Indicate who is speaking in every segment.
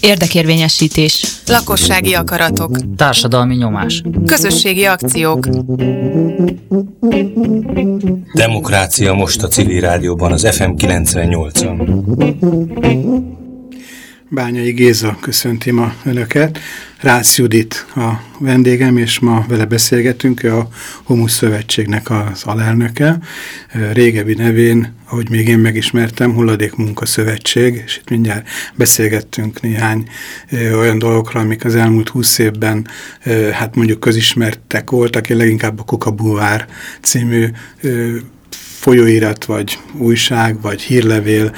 Speaker 1: Érdekérvényesítés.
Speaker 2: Lakossági akaratok.
Speaker 3: Társadalmi nyomás.
Speaker 2: Közösségi akciók.
Speaker 4: Demokrácia most a civil rádióban, az FM 98-on.
Speaker 5: Bányai Géza köszönti ma Önöket. Rácz Judit a vendégem, és ma vele beszélgetünk, ő a Homus Szövetségnek az alelnöke. Régebbi nevén, ahogy még én megismertem, Hulladék Munka Szövetség, és itt mindjárt beszélgettünk néhány olyan dolgokról, amik az elmúlt húsz évben hát mondjuk közismertek voltak, én leginkább a Kukabúvár című folyóirat, vagy újság, vagy hírlevél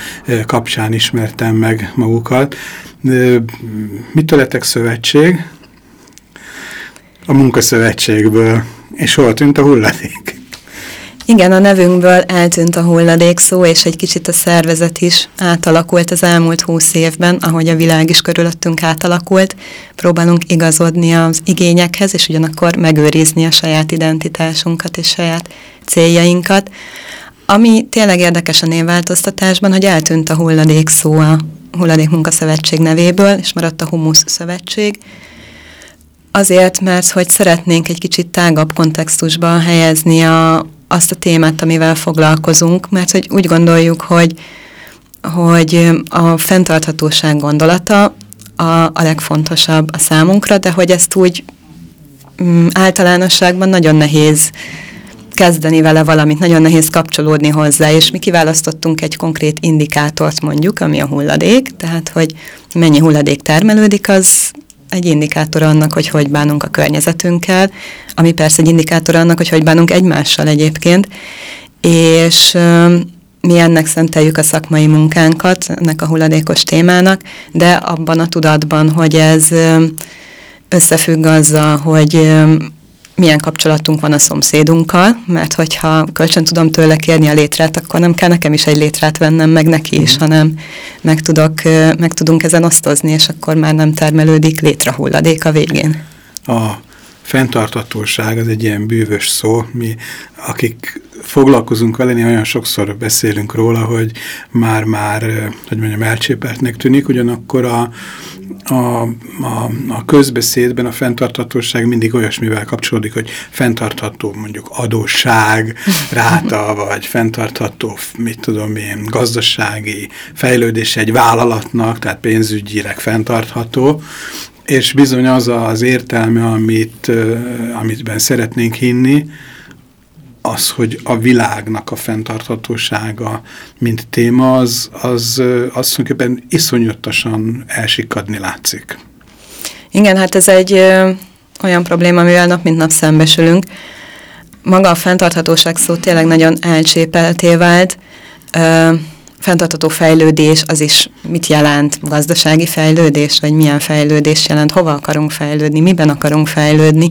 Speaker 5: kapcsán ismertem meg magukat. Mitől lettek szövetség? A munkaszövetségből. És hol tűnt a hulladék?
Speaker 6: Igen, a nevünkből eltűnt a hulladék szó, és egy kicsit a szervezet is átalakult az elmúlt húsz évben, ahogy a világ is körülöttünk átalakult. Próbálunk igazodni az igényekhez, és ugyanakkor megőrizni a saját identitásunkat és saját céljainkat. Ami tényleg érdekes a névváltoztatásban, hogy eltűnt a hulladék szó a Hulladék Munkaszövetség nevéből, és maradt a Humusz Szövetség. Azért, mert hogy szeretnénk egy kicsit tágabb kontextusba helyezni a, azt a témát, amivel foglalkozunk, mert hogy úgy gondoljuk, hogy, hogy a fenntarthatóság gondolata a, a legfontosabb a számunkra, de hogy ezt úgy mm, általánosságban nagyon nehéz kezdeni vele valamit, nagyon nehéz kapcsolódni hozzá, és mi kiválasztottunk egy konkrét indikátort mondjuk, ami a hulladék, tehát hogy mennyi hulladék termelődik, az egy indikátor annak, hogy hogy bánunk a környezetünkkel, ami persze egy indikátor annak, hogy hogy bánunk egymással egyébként, és mi ennek szenteljük a szakmai munkánkat, ennek a hulladékos témának, de abban a tudatban, hogy ez összefügg azzal, hogy milyen kapcsolatunk van a szomszédunkkal, mert hogyha kölcsön tudom tőle kérni a létrát, akkor nem kell nekem is egy létrát vennem, meg neki is, mm. hanem meg, tudok, meg tudunk ezen osztozni, és akkor már nem termelődik létrahulladék a végén.
Speaker 5: A fenntartatóság az egy ilyen bűvös szó, mi akik foglalkozunk vele, olyan sokszor beszélünk róla, hogy már-már, hogy mondjam, elcsépeltnek tűnik, ugyanakkor a, a, a, a közbeszédben a fenntarthatóság mindig olyasmivel kapcsolódik, hogy fenntartható mondjuk adósság, ráta, vagy fenntartható, mit tudom én, gazdasági fejlődés egy vállalatnak, tehát pénzügyileg fenntartható, és bizony az az értelme, amit, amitben szeretnénk hinni, az, hogy a világnak a fenntarthatósága, mint téma, az, az, az tulajdonképpen iszonyatosan elsikadni látszik.
Speaker 6: Igen, hát ez egy ö, olyan probléma, amivel nap mint nap szembesülünk. Maga a fenntarthatóság szó tényleg nagyon elcsépelté vált. Ö, fenntartható fejlődés az is mit jelent? Gazdasági fejlődés, vagy milyen fejlődés jelent? Hova akarunk fejlődni? Miben akarunk fejlődni?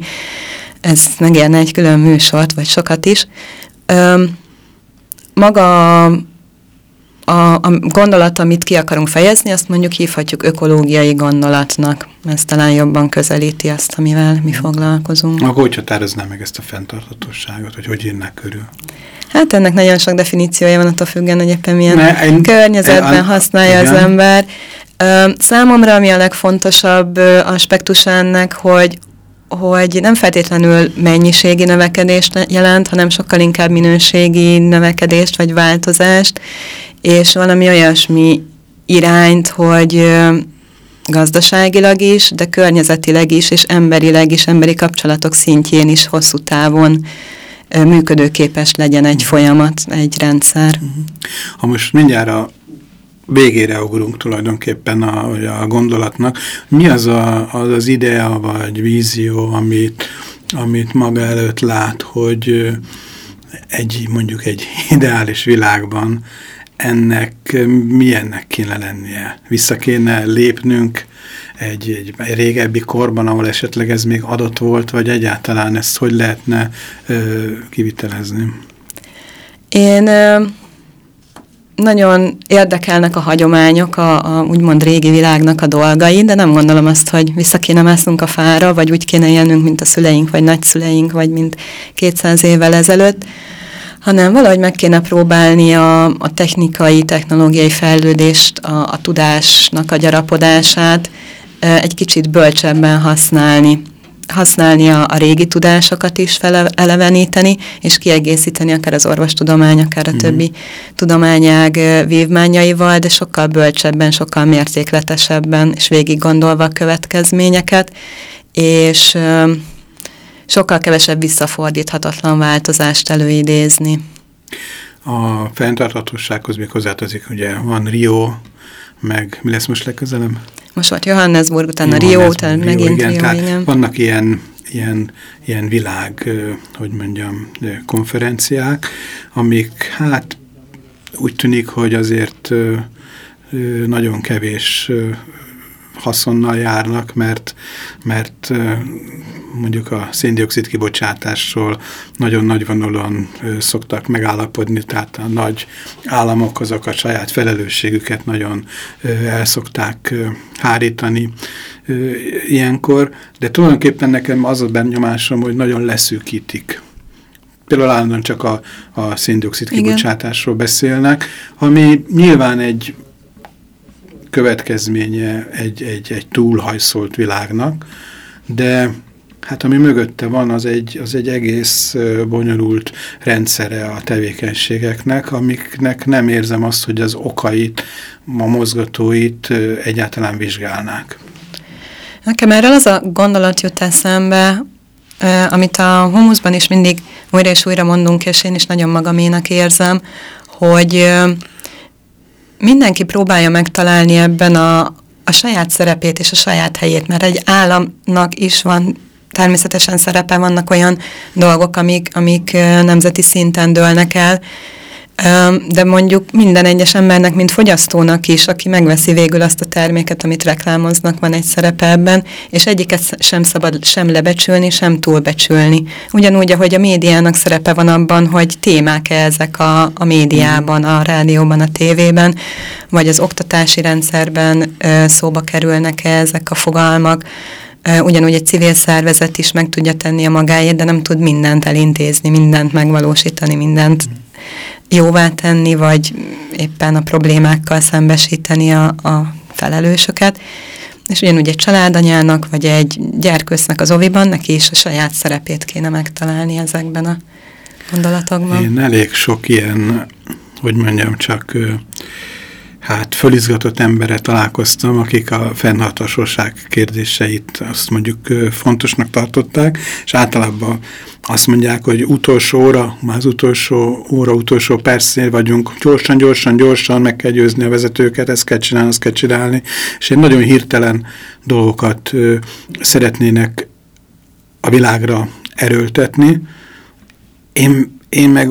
Speaker 6: Ez megérne egy külön műsort, vagy sokat is. Ö, maga a, a, a gondolat, amit ki akarunk fejezni, azt mondjuk hívhatjuk ökológiai gondolatnak. Ez talán jobban közelíti azt, amivel mi foglalkozunk.
Speaker 5: Akkor hogy határoznám meg ezt a fenntarthatóságot, hogy hogy írnák körül?
Speaker 6: Hát ennek nagyon sok definíciója van, attól függően, hogy éppen milyen ne, én, környezetben én, használja igen. az ember. Számomra ami a legfontosabb aspektus ennek, hogy hogy nem feltétlenül mennyiségi növekedést jelent, hanem sokkal inkább minőségi növekedést vagy változást, és valami olyasmi irányt, hogy gazdaságilag is, de környezetileg is, és emberileg is, emberi kapcsolatok szintjén is hosszú távon működőképes legyen egy folyamat, egy rendszer.
Speaker 5: Ha most mindjárt a végére ugrunk tulajdonképpen a, a gondolatnak. Mi az, a, az az idea vagy vízió, amit, amit maga előtt lát, hogy egy mondjuk egy ideális világban ennek milyennek kéne lennie? Vissza kéne lépnünk egy, egy, régebbi korban, ahol esetleg ez még adott volt, vagy egyáltalán ezt hogy lehetne ö, kivitelezni?
Speaker 6: Én ö nagyon érdekelnek a hagyományok, a, a úgymond régi világnak a dolgai, de nem gondolom azt, hogy vissza kéne másznunk a fára, vagy úgy kéne élnünk, mint a szüleink, vagy nagyszüleink, vagy mint 200 évvel ezelőtt, hanem valahogy meg kéne próbálni a, a technikai, technológiai fejlődést, a, a tudásnak a gyarapodását egy kicsit bölcsebben használni használni a, a régi tudásokat is feleleveníteni, és kiegészíteni akár az orvostudomány, akár a mm. többi tudományág vívmányaival, de sokkal bölcsebben, sokkal mértékletesebben, és végig gondolva a következményeket, és ö, sokkal kevesebb visszafordíthatatlan változást előidézni.
Speaker 5: A fenntarthatósághoz még hozzátartozik, ugye van Rio, meg mi lesz most legközelebb?
Speaker 6: Most volt Johannesburg, utána Rio, utána megint
Speaker 5: igen,
Speaker 6: Rio,
Speaker 5: tehát
Speaker 6: igen.
Speaker 5: Vannak ilyen, ilyen, ilyen világ, hogy mondjam, konferenciák, amik hát úgy tűnik, hogy azért nagyon kevés haszonnal járnak, mert, mert mondjuk a széndiokszid kibocsátásról nagyon nagyvonulóan szoktak megállapodni, tehát a nagy államok azok a saját felelősségüket nagyon el szokták hárítani ilyenkor, de tulajdonképpen nekem az a benyomásom, hogy nagyon leszűkítik. Például állandóan csak a, a széndiokszid kibocsátásról beszélnek, ami nyilván egy következménye egy, egy, egy túlhajszolt világnak, de hát ami mögötte van, az egy, az egy egész bonyolult rendszere a tevékenységeknek, amiknek nem érzem azt, hogy az okait, a mozgatóit egyáltalán vizsgálnák.
Speaker 6: Nekem erről az a gondolat jut eszembe, amit a humuszban is mindig újra és újra mondunk, és én is nagyon magaménak érzem, hogy mindenki próbálja megtalálni ebben a, a saját szerepét és a saját helyét, mert egy államnak is van természetesen szerepe, vannak olyan dolgok, amik, amik nemzeti szinten dőlnek el, de mondjuk minden egyes embernek, mint fogyasztónak is, aki megveszi végül azt a terméket, amit reklámoznak, van egy szerepe ebben, és egyiket sem szabad sem lebecsülni, sem túlbecsülni. Ugyanúgy, ahogy a médiának szerepe van abban, hogy témák-e ezek a, a médiában, a rádióban, a tévében, vagy az oktatási rendszerben szóba kerülnek-e ezek a fogalmak, Ugyanúgy egy civil szervezet is meg tudja tenni a magáért, de nem tud mindent elintézni, mindent megvalósítani, mindent jóvá tenni, vagy éppen a problémákkal szembesíteni a, a felelősöket. És ugyanúgy egy családanyának, vagy egy gyerkősznek az oviban, neki is a saját szerepét kéne megtalálni ezekben a gondolatokban.
Speaker 5: Én elég sok ilyen, hogy mondjam, csak hát fölizgatott emberre találkoztam, akik a fennhatóság kérdéseit azt mondjuk fontosnak tartották, és általában azt mondják, hogy utolsó óra, már az utolsó óra, utolsó percnél vagyunk, gyorsan, gyorsan, gyorsan meg kell győzni a vezetőket, ezt kell csinálni, ezt kell csinálni, és egy nagyon hirtelen dolgokat szeretnének a világra erőltetni. Én, én meg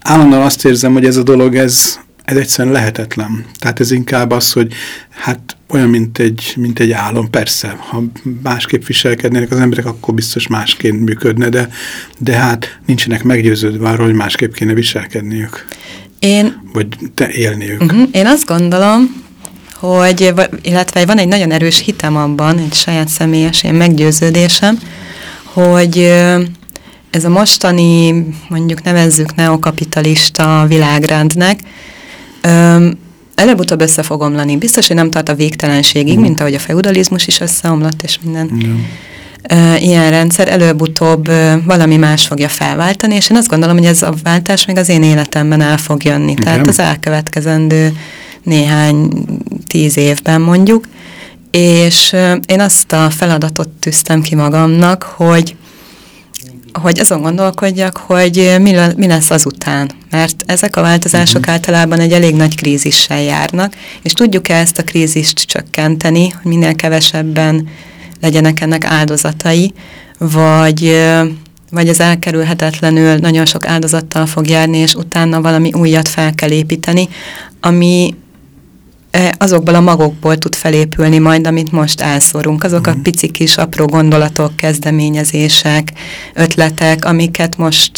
Speaker 5: állandóan azt érzem, hogy ez a dolog, ez, ez egyszerűen lehetetlen. Tehát ez inkább az, hogy hát olyan, mint egy, mint egy álom. Persze, ha másképp viselkednének az emberek, akkor biztos másként működne, de, de hát nincsenek meggyőződve arról, hogy másképp kéne viselkedniük.
Speaker 6: Én,
Speaker 5: vagy te élniük.
Speaker 6: Uh mhm. -huh, én azt gondolom, hogy, illetve van egy nagyon erős hitem abban, egy saját személyes én meggyőződésem, hogy ez a mostani, mondjuk nevezzük neokapitalista világrendnek, előbb-utóbb össze fog omlani. Biztos, hogy nem tart a végtelenségig, mm. mint ahogy a feudalizmus is összeomlott, és minden mm. uh, ilyen rendszer előbb-utóbb uh, valami más fogja felváltani, és én azt gondolom, hogy ez a váltás még az én életemben el fog jönni. Igen. Tehát az elkövetkezendő néhány tíz évben mondjuk, és uh, én azt a feladatot tűztem ki magamnak, hogy hogy azon gondolkodjak, hogy mi, mi lesz azután. Mert ezek a változások uh-huh. általában egy elég nagy krízissel járnak, és tudjuk-e ezt a krízist csökkenteni, hogy minél kevesebben legyenek ennek áldozatai, vagy, vagy ez elkerülhetetlenül nagyon sok áldozattal fog járni, és utána valami újat fel kell építeni, ami azokból a magokból tud felépülni majd, amit most elszorunk. Azok a mhm. pici kis apró gondolatok, kezdeményezések, ötletek, amiket most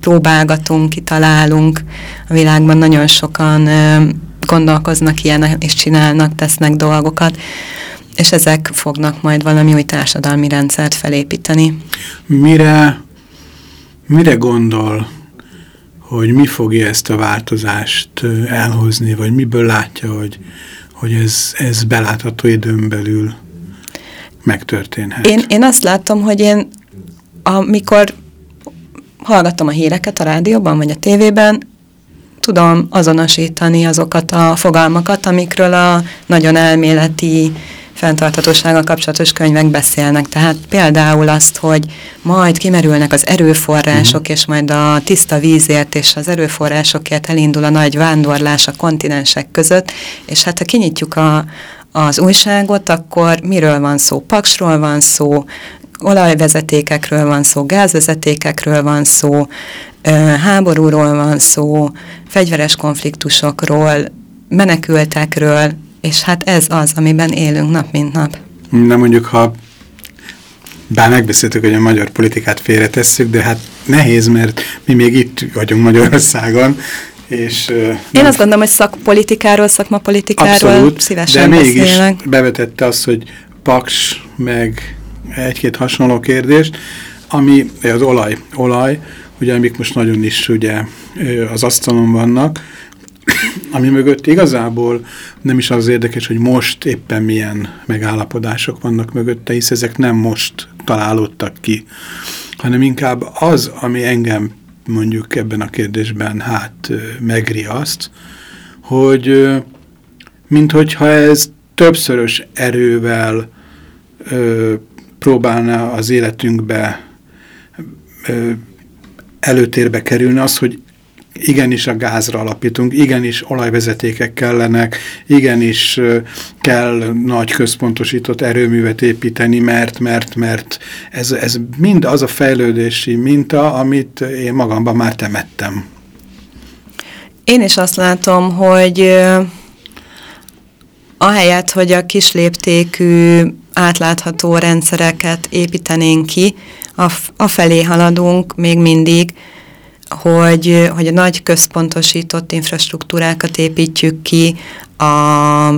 Speaker 6: próbálgatunk, kitalálunk. A világban nagyon sokan gondolkoznak ilyen, és csinálnak, tesznek dolgokat, és ezek fognak majd valami új társadalmi rendszert felépíteni.
Speaker 5: Mire, mire gondol, hogy mi fogja ezt a változást elhozni, vagy miből látja, hogy, hogy ez, ez belátható időn belül megtörténhet.
Speaker 6: Én, én azt látom, hogy én amikor hallgatom a híreket a rádióban vagy a tévében, tudom azonosítani azokat a fogalmakat, amikről a nagyon elméleti fenntarthatósággal kapcsolatos könyvek beszélnek. Tehát például azt, hogy majd kimerülnek az erőforrások, uh-huh. és majd a tiszta vízért és az erőforrásokért elindul a nagy vándorlás a kontinensek között, és hát ha kinyitjuk a, az újságot, akkor miről van szó? Paksról van szó, olajvezetékekről van szó, gázvezetékekről van szó, háborúról van szó, fegyveres konfliktusokról, menekültekről, és hát ez az, amiben élünk nap mint nap.
Speaker 5: Na mondjuk, ha bár megbeszéltük, hogy a magyar politikát félretesszük, de hát nehéz, mert mi még itt vagyunk Magyarországon, és,
Speaker 6: Én nem, azt gondolom, hogy szakpolitikáról, szakmapolitikáról abszolút, szívesen
Speaker 5: de
Speaker 6: mégis
Speaker 5: beszélnek. bevetette azt, hogy Paks, meg egy-két hasonló kérdést, ami az olaj, olaj, ugye amik most nagyon is ugye az asztalon vannak, ami mögött igazából nem is az érdekes, hogy most éppen milyen megállapodások vannak mögötte, hisz ezek nem most találódtak ki, hanem inkább az, ami engem mondjuk ebben a kérdésben hát megriaszt, hogy minthogyha ez többszörös erővel ö, próbálna az életünkbe ö, előtérbe kerülni az, hogy igenis a gázra alapítunk, igenis olajvezetékek kellenek, igenis kell nagy központosított erőművet építeni, mert, mert, mert ez, ez mind az a fejlődési minta, amit én magamban már temettem.
Speaker 6: Én is azt látom, hogy ahelyett, hogy a kisléptékű átlátható rendszereket építenénk ki, a, felé haladunk még mindig, hogy, hogy a nagy központosított infrastruktúrákat építjük ki, a,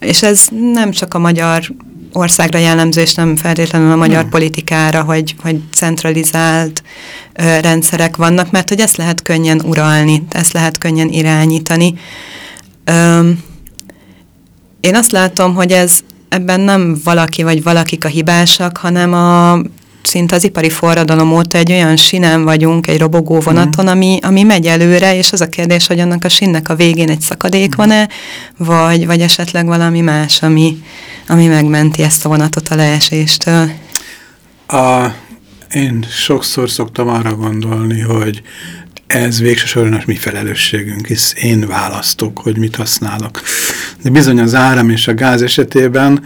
Speaker 6: és ez nem csak a magyar országra jellemző, és nem feltétlenül a magyar hmm. politikára, hogy, hogy centralizált ö, rendszerek vannak, mert hogy ezt lehet könnyen uralni, ezt lehet könnyen irányítani. Ö, én azt látom, hogy ez ebben nem valaki vagy valakik a hibásak, hanem a szinte az ipari forradalom óta egy olyan sinem vagyunk, egy robogó vonaton, ami, ami megy előre, és az a kérdés, hogy annak a sinnek a végén egy szakadék van-e, vagy, vagy esetleg valami más, ami, ami megmenti ezt a vonatot a leeséstől.
Speaker 5: A, én sokszor szoktam arra gondolni, hogy ez végső soron a mi felelősségünk, hisz én választok, hogy mit használok. De bizony az áram és a gáz esetében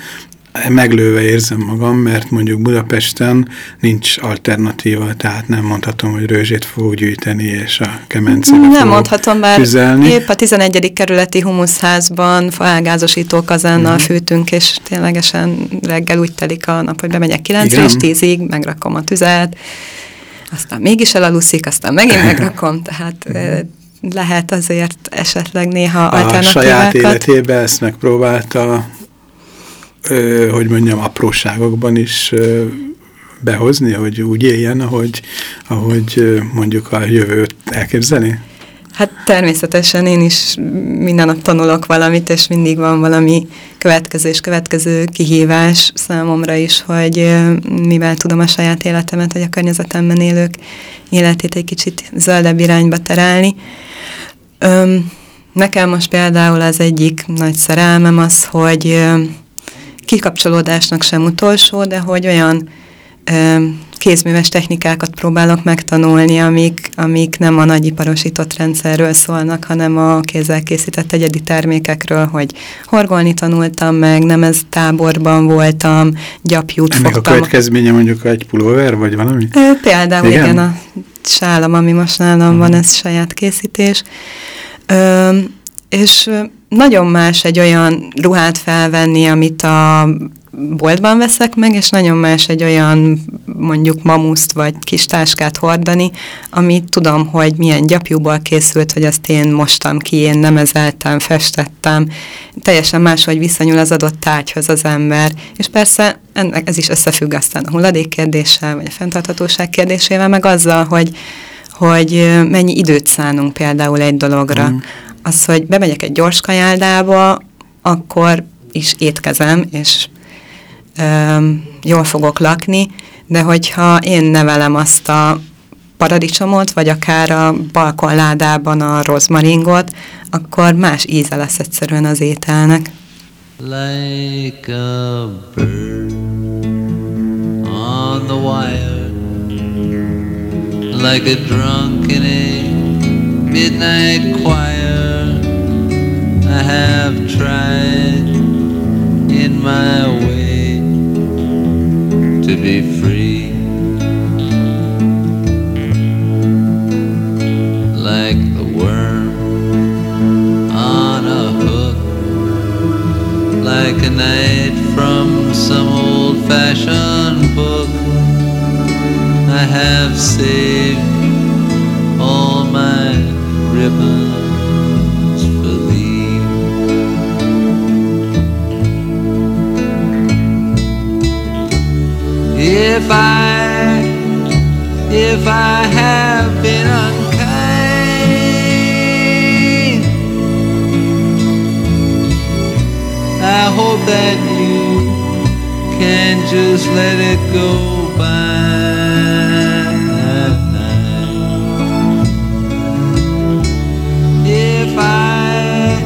Speaker 5: meglőve érzem magam, mert mondjuk Budapesten nincs alternatíva, tehát nem mondhatom, hogy rőzsét fogok gyűjteni, és a kemencébe
Speaker 6: Nem mondhatom, bár
Speaker 5: tüzelni.
Speaker 6: épp a 11. kerületi humuszházban faelgázosító kazánnal -huh. fűtünk, és ténylegesen reggel úgy telik a nap, hogy bemegyek 9 és 10-ig, megrakom a tüzet, aztán mégis elaluszik, aztán megint megrakom, tehát lehet azért esetleg néha
Speaker 5: a
Speaker 6: alternatívákat.
Speaker 5: A saját életében ezt megpróbálta hogy mondjam, apróságokban is behozni, hogy úgy éljen, ahogy, ahogy mondjuk a jövőt elképzeli?
Speaker 6: Hát természetesen én is minden nap tanulok valamit, és mindig van valami következő és következő kihívás számomra is, hogy mivel tudom a saját életemet, vagy a környezetemben élők életét egy kicsit zöldebb irányba terelni. Nekem most például az egyik nagy szerelmem az, hogy kikapcsolódásnak sem utolsó, de hogy olyan ö, kézműves technikákat próbálok megtanulni, amik, amik nem a nagyiparosított rendszerről szólnak, hanem a kézzel készített egyedi termékekről, hogy horgolni tanultam meg, nem ez táborban voltam, gyapjút
Speaker 5: Ennek
Speaker 6: fogtam.
Speaker 5: a következménye mondjuk egy pulóver, vagy valami?
Speaker 6: Ö, például igen, igen a sálam, ami most nálam -huh. van, mhm. ez saját készítés. Ö, és nagyon más egy olyan ruhát felvenni, amit a boltban veszek meg, és nagyon más egy olyan mondjuk mamuszt vagy kis táskát hordani, amit tudom, hogy milyen gyapjúból készült, hogy azt én mostam ki, én nemezeltem, festettem. Teljesen máshogy viszonyul az adott tárgyhoz az ember. És persze ennek ez is összefügg aztán a hulladék kérdéssel, vagy a fenntarthatóság kérdésével, meg azzal, hogy hogy mennyi időt szánunk például egy dologra. Mm. Az, hogy bemegyek egy gyors kajáldába, akkor is étkezem, és ö, jól fogok lakni, de hogyha én nevelem azt a paradicsomot, vagy akár a balkonládában a rozmaringot, akkor más íze lesz egyszerűen az ételnek.
Speaker 1: like a bird on the wire, like a drunk in a midnight choir. I have tried in my way to be free, like the worm on a hook like a night from some old fashioned book. I have saved all my ribbons If I, if I have been unkind. I hope that you can just let it go by. If I,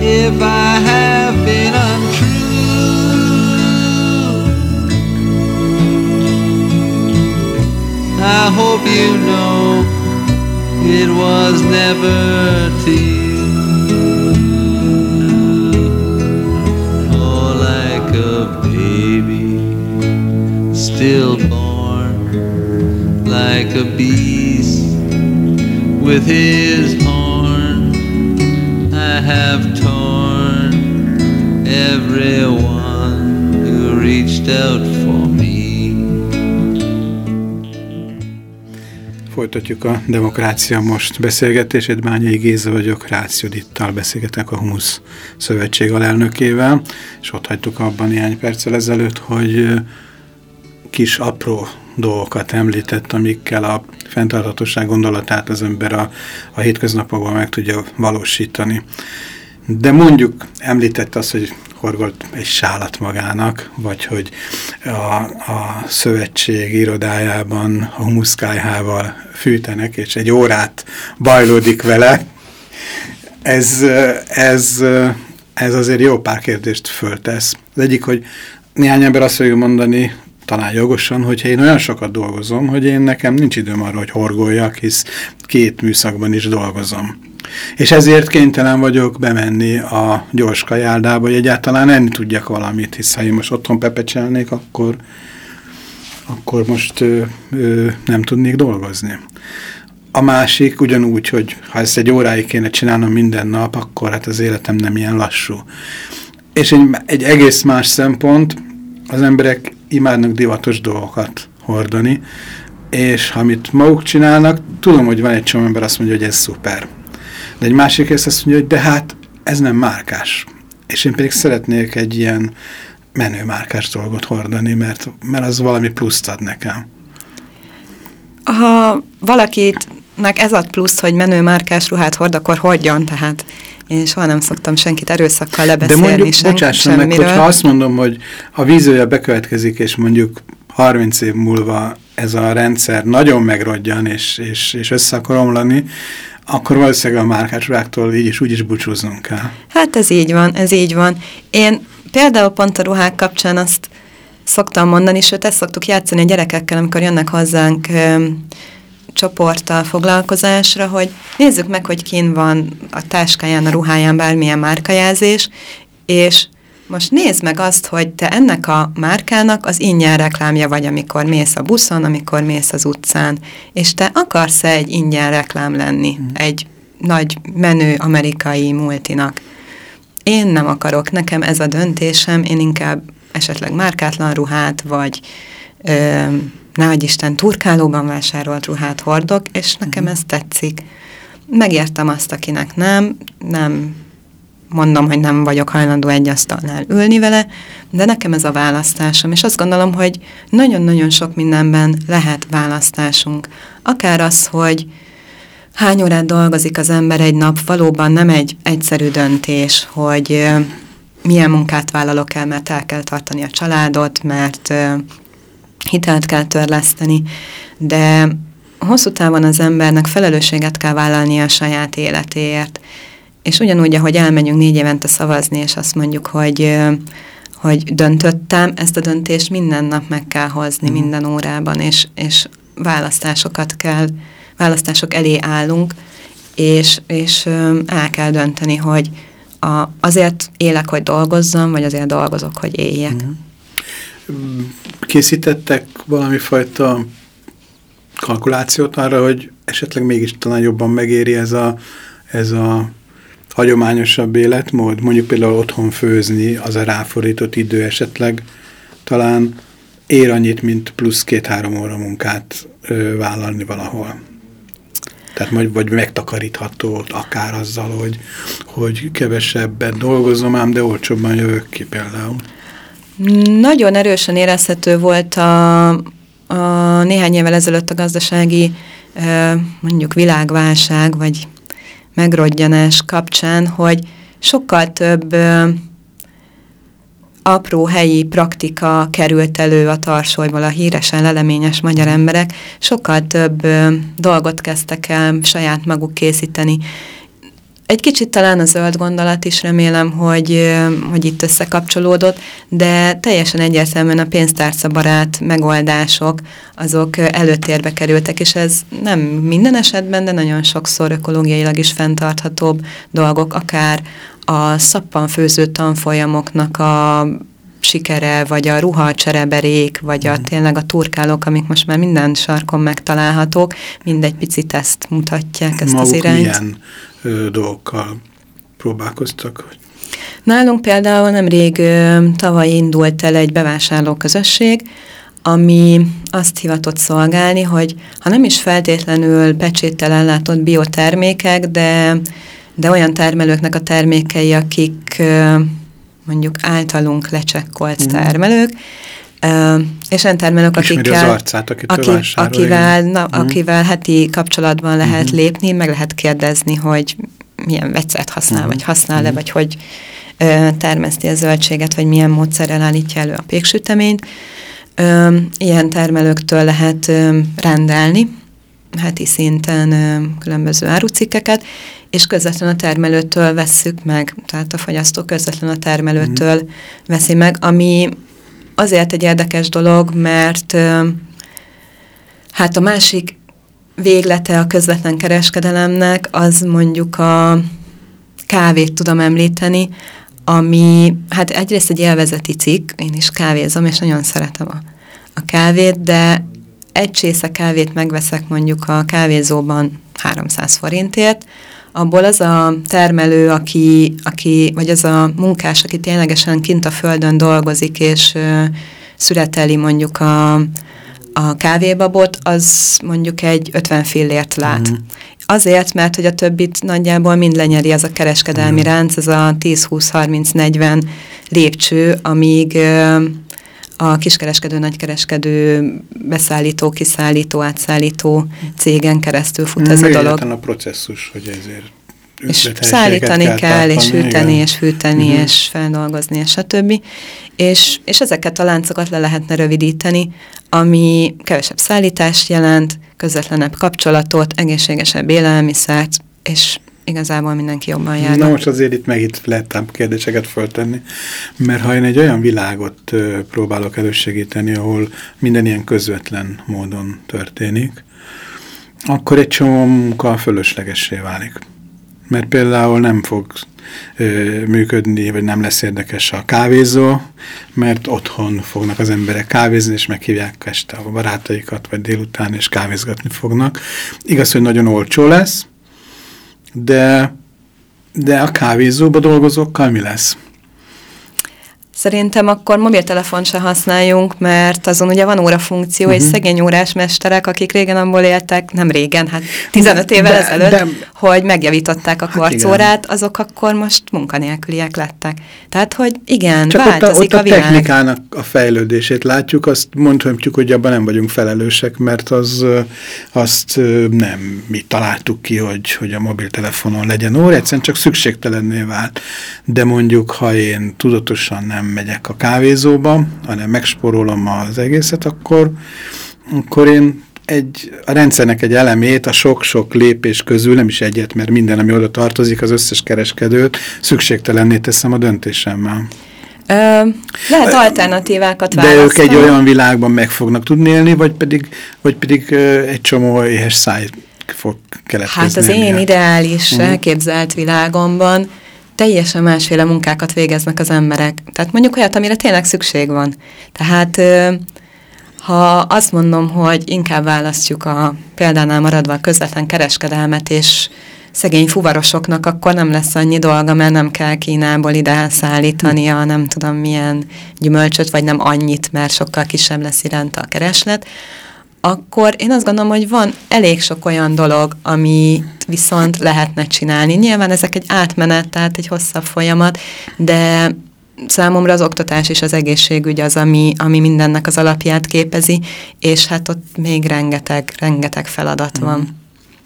Speaker 1: if I I hope you know it was never to. Oh, like a baby stillborn, like a beast with his horn. I have torn everyone who reached out
Speaker 5: Folytatjuk a Demokrácia Most beszélgetését. Bányai Géza vagyok, Rácz Judittal beszélgetek a Humusz Szövetség alelnökével, és ott hagytuk abban néhány perccel ezelőtt, hogy kis apró dolgokat említett, amikkel a fenntarthatóság gondolatát az ember a, a hétköznapokban meg tudja valósítani. De mondjuk említett azt, hogy horgolt egy sálat magának, vagy hogy a, a szövetség irodájában a humuszkájhával fűtenek, és egy órát bajlódik vele. Ez, ez, ez azért jó pár kérdést föltesz. Az egyik, hogy néhány ember azt fogja mondani, talán jogosan, hogyha én olyan sokat dolgozom, hogy én nekem nincs időm arra, hogy horgoljak, hisz két műszakban is dolgozom. És ezért kénytelen vagyok bemenni a gyors kajáldába, hogy egyáltalán enni tudjak valamit, hisz ha én most otthon pepecselnék, akkor, akkor most ö, ö, nem tudnék dolgozni. A másik ugyanúgy, hogy ha ezt egy óráig kéne csinálnom minden nap, akkor hát az életem nem ilyen lassú. És egy, egy egész más szempont, az emberek imádnak divatos dolgokat hordani, és amit maguk csinálnak, tudom, hogy van egy csomó ember azt mondja, hogy ez szuper. De egy másik rész azt mondja, hogy de hát ez nem márkás. És én pedig szeretnék egy ilyen menő márkás dolgot hordani, mert, mert az valami pluszt ad nekem.
Speaker 6: Ha valakitnek ez ad plusz, hogy menő márkás ruhát hord, akkor hordjon, tehát én soha nem szoktam senkit erőszakkal
Speaker 5: De
Speaker 6: lebeszélni
Speaker 5: mondjuk,
Speaker 6: sen,
Speaker 5: bocsásson meg, hogyha azt mondom, hogy a vízője bekövetkezik, és mondjuk 30 év múlva ez a rendszer nagyon megrodjan, és, és, és össze akar omlani, akkor valószínűleg a márkásruháktól így is úgy is búcsúznunk kell.
Speaker 6: Hát ez így van, ez így van. Én például pont a ruhák kapcsán azt szoktam mondani, sőt ezt szoktuk játszani a gyerekekkel, amikor jönnek hozzánk ö, csoporttal foglalkozásra, hogy nézzük meg, hogy kin van a táskáján, a ruháján bármilyen márkajelzés, és most nézd meg azt, hogy te ennek a márkának az ingyen reklámja vagy, amikor mész a buszon, amikor mész az utcán, és te akarsz-e egy ingyen reklám lenni, mm. egy nagy menő amerikai multinak. Én nem akarok, nekem ez a döntésem, én inkább esetleg márkátlan ruhát, vagy ö, nehogy Isten turkálóban vásárolt ruhát hordok, és nekem ez tetszik. Megértem azt, akinek nem, nem mondom, hogy nem vagyok hajlandó egy asztalnál ülni vele, de nekem ez a választásom, és azt gondolom, hogy nagyon-nagyon sok mindenben lehet választásunk. akár az, hogy hány órát dolgozik az ember egy nap, valóban nem egy egyszerű döntés, hogy milyen munkát vállalok el, mert el kell tartani a családot, mert hitelt kell törleszteni, de hosszú távon az embernek felelősséget kell vállalni a saját életéért. És ugyanúgy, ahogy elmegyünk négy évente szavazni, és azt mondjuk, hogy, hogy döntöttem, ezt a döntést minden nap meg kell hozni, mm. minden órában, és, és választásokat kell, választások elé állunk, és, és el kell dönteni, hogy a, azért élek, hogy dolgozzam, vagy azért dolgozok, hogy éljek.
Speaker 5: Mm. Készítettek valami fajta kalkulációt arra, hogy esetleg mégis talán jobban megéri ez a, ez a hagyományosabb életmód? Mondjuk például otthon főzni, az a ráfordított idő esetleg talán ér annyit, mint plusz két-három óra munkát ö, vállalni valahol. Tehát vagy, vagy megtakarítható akár azzal, hogy, hogy kevesebben dolgozom ám, de olcsóbban jövök ki például.
Speaker 6: Nagyon erősen érezhető volt a, a néhány évvel ezelőtt a gazdasági mondjuk világválság, vagy megrodjanás kapcsán, hogy sokkal több apró helyi praktika került elő a tarsolyból, a híresen leleményes magyar emberek. Sokkal több dolgot kezdtek el saját maguk készíteni, egy kicsit talán a zöld gondolat is remélem, hogy, hogy itt összekapcsolódott, de teljesen egyértelműen a pénztárcabarát megoldások azok előtérbe kerültek, és ez nem minden esetben, de nagyon sokszor ökológiailag is fenntarthatóbb dolgok, akár a szappanfőző tanfolyamoknak a sikere, vagy a ruha csereberék, vagy a, mm. tényleg a turkálók, amik most már minden sarkon megtalálhatók, mindegy picit ezt mutatják, ezt
Speaker 5: Maguk
Speaker 6: az irányt.
Speaker 5: milyen ö, dolgokkal próbálkoztak? Hogy...
Speaker 6: Nálunk például nemrég ö, tavaly indult el egy bevásárló közösség, ami azt hivatott szolgálni, hogy ha nem is feltétlenül pecséttel ellátott biotermékek, de, de olyan termelőknek a termékei, akik ö, mondjuk általunk lecsekkolt mm. termelők, Uh, és olyan termelők, akikkel,
Speaker 5: az arcát,
Speaker 6: aki, akivel, na, mm. akivel heti kapcsolatban lehet mm. lépni, meg lehet kérdezni, hogy milyen vegyszert használ, mm. vagy használ-e, mm. vagy hogy uh, termeszti a zöldséget, vagy milyen módszerrel állítja elő a péksüteményt. Uh, ilyen termelőktől lehet uh, rendelni heti szinten uh, különböző árucikkeket, és közvetlenül a termelőtől vesszük meg, tehát a fogyasztó közvetlenül a termelőtől mm. veszi meg, ami azért egy érdekes dolog, mert hát a másik véglete a közvetlen kereskedelemnek, az mondjuk a kávét tudom említeni, ami hát egyrészt egy élvezeti cikk, én is kávézom, és nagyon szeretem a, a kávét, de egy csésze kávét megveszek mondjuk a kávézóban 300 forintért, abból az a termelő, aki, aki, vagy az a munkás, aki ténylegesen kint a földön dolgozik, és ö, születeli mondjuk a, a kávébabot, az mondjuk egy 50 fillért lát. Mm. Azért, mert hogy a többit nagyjából mind lenyeri az a kereskedelmi mm. ránc, ez a 10-20-30-40 lépcső, amíg ö, a kiskereskedő, nagykereskedő, beszállító, kiszállító, átszállító cégen keresztül fut ez a dolog.
Speaker 5: a processzus, hogy ezért
Speaker 6: és szállítani kell, kell és hűteni, igen. és fűteni, uh mhm. -huh. és feldolgozni, és stb. És, és ezeket a láncokat le lehetne rövidíteni, ami kevesebb szállítást jelent, közvetlenebb kapcsolatot, egészségesebb élelmiszert, és igazából mindenki jobban jár.
Speaker 5: Na most azért itt meg itt lehettem kérdéseket föltenni, mert ha én egy olyan világot próbálok elősegíteni, ahol minden ilyen közvetlen módon történik, akkor egy csomó munka fölöslegessé válik. Mert például nem fog ö, működni, vagy nem lesz érdekes a kávézó, mert otthon fognak az emberek kávézni, és meghívják este a barátaikat, vagy délután, és kávézgatni fognak. Igaz, hogy nagyon olcsó lesz, de, de a kávézóba dolgozókkal mi lesz?
Speaker 6: Szerintem akkor mobiltelefon se használjunk, mert azon ugye van óra funkció, uh -huh. és mhm. szegény órás mesterek, akik régen abból éltek, nem régen, hát 15 évvel de, ezelőtt, de, hogy megjavították a hát kvarcórát, azok akkor most munkanélküliek lettek. Tehát, hogy igen,
Speaker 5: Csak
Speaker 6: változik
Speaker 5: ott a, ott
Speaker 6: a,
Speaker 5: a technikának a fejlődését látjuk, azt mondhatjuk, hogy abban nem vagyunk felelősek, mert az, azt nem mi találtuk ki, hogy, hogy a mobiltelefonon legyen óra, egyszerűen csak szükségtelenné vált. De mondjuk, ha én tudatosan nem megyek a kávézóba, hanem megsporolom az egészet, akkor, akkor én egy, a rendszernek egy elemét a sok-sok lépés közül, nem is egyet, mert minden, ami oda tartozik, az összes kereskedőt szükségtelenné teszem a döntésemmel.
Speaker 6: Ö, lehet alternatívákat
Speaker 5: De választani. ők egy olyan világban meg fognak tudni élni, vagy pedig, vagy pedig egy csomó éhes száj fog keletkezni.
Speaker 6: Hát az én ideális uh -huh. elképzelt világomban teljesen másféle munkákat végeznek az emberek. Tehát mondjuk olyat, amire tényleg szükség van. Tehát ha azt mondom, hogy inkább választjuk a példánál maradva a közvetlen kereskedelmet, és szegény fuvarosoknak akkor nem lesz annyi dolga, mert nem kell Kínából ide szállítania, nem tudom milyen gyümölcsöt, vagy nem annyit, mert sokkal kisebb lesz iránta a kereslet, akkor én azt gondolom, hogy van elég sok olyan dolog, ami viszont lehetne csinálni. Nyilván ezek egy átmenet, tehát egy hosszabb folyamat, de számomra az oktatás és az egészségügy az, ami, ami mindennek az alapját képezi, és hát ott még rengeteg, rengeteg feladat van.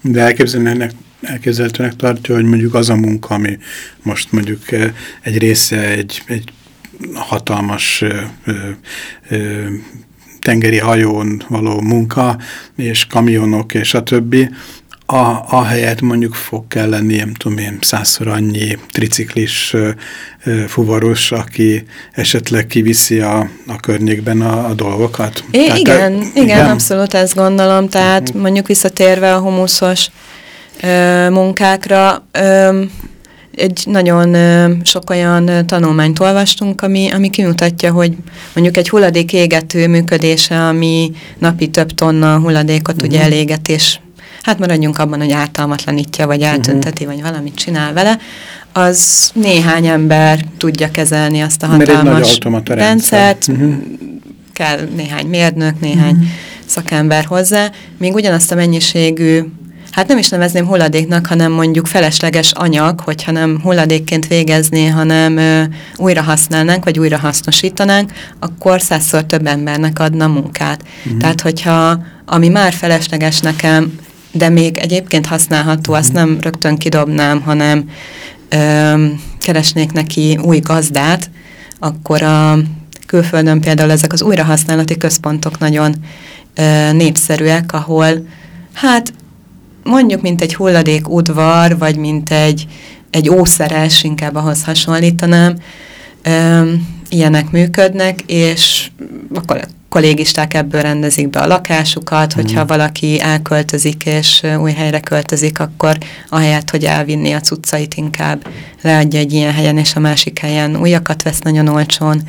Speaker 5: De elképzelhetőnek, elképzelhetőnek tartja, hogy mondjuk az a munka, ami most mondjuk eh, egy része egy, egy hatalmas ö, ö, tengeri hajón való munka, és kamionok, és a többi, a, a helyet mondjuk fog kell lenni, nem tudom én, százszor annyi triciklis ö, ö, fuvaros, aki esetleg kiviszi a, a környékben a, a dolgokat.
Speaker 6: É, tehát, igen, a, igen, igen, abszolút ezt gondolom, tehát. -huh. mondjuk visszatérve a humuszos ö, munkákra, ö, egy nagyon sok olyan tanulmányt olvastunk, ami, ami kimutatja, hogy mondjuk egy hulladék égető működése, ami napi több tonna hulladékot uh -huh. ugye mhm. eléget, és hát maradjunk abban, hogy ártalmatlanítja, vagy eltünteti, uh -huh. vagy valamit csinál vele, az néhány ember tudja kezelni azt a hatalmas rendszert, uh -huh. kell néhány mérnök, néhány uh -huh. szakember hozzá, még ugyanazt a mennyiségű hát nem is nevezném hulladéknak, hanem mondjuk felesleges anyag, hogyha nem hulladékként végezné, hanem ö, újra használnánk, vagy újra hasznosítanánk, akkor százszor több embernek adna munkát. Mm. Tehát, hogyha ami már felesleges nekem, de még egyébként használható, azt nem rögtön kidobnám, hanem ö, keresnék neki új gazdát, akkor a külföldön például ezek az újrahasználati központok nagyon ö, népszerűek, ahol hát mondjuk, mint egy hulladék udvar, vagy mint egy, egy ószeres, inkább ahhoz hasonlítanám, Üm, ilyenek működnek, és akkor a kollégisták ebből rendezik be a lakásukat, hogyha mm. valaki elköltözik és új helyre költözik, akkor ahelyett, hogy elvinni a cuccait, inkább leadja egy ilyen helyen, és a másik helyen újakat vesz nagyon olcsón,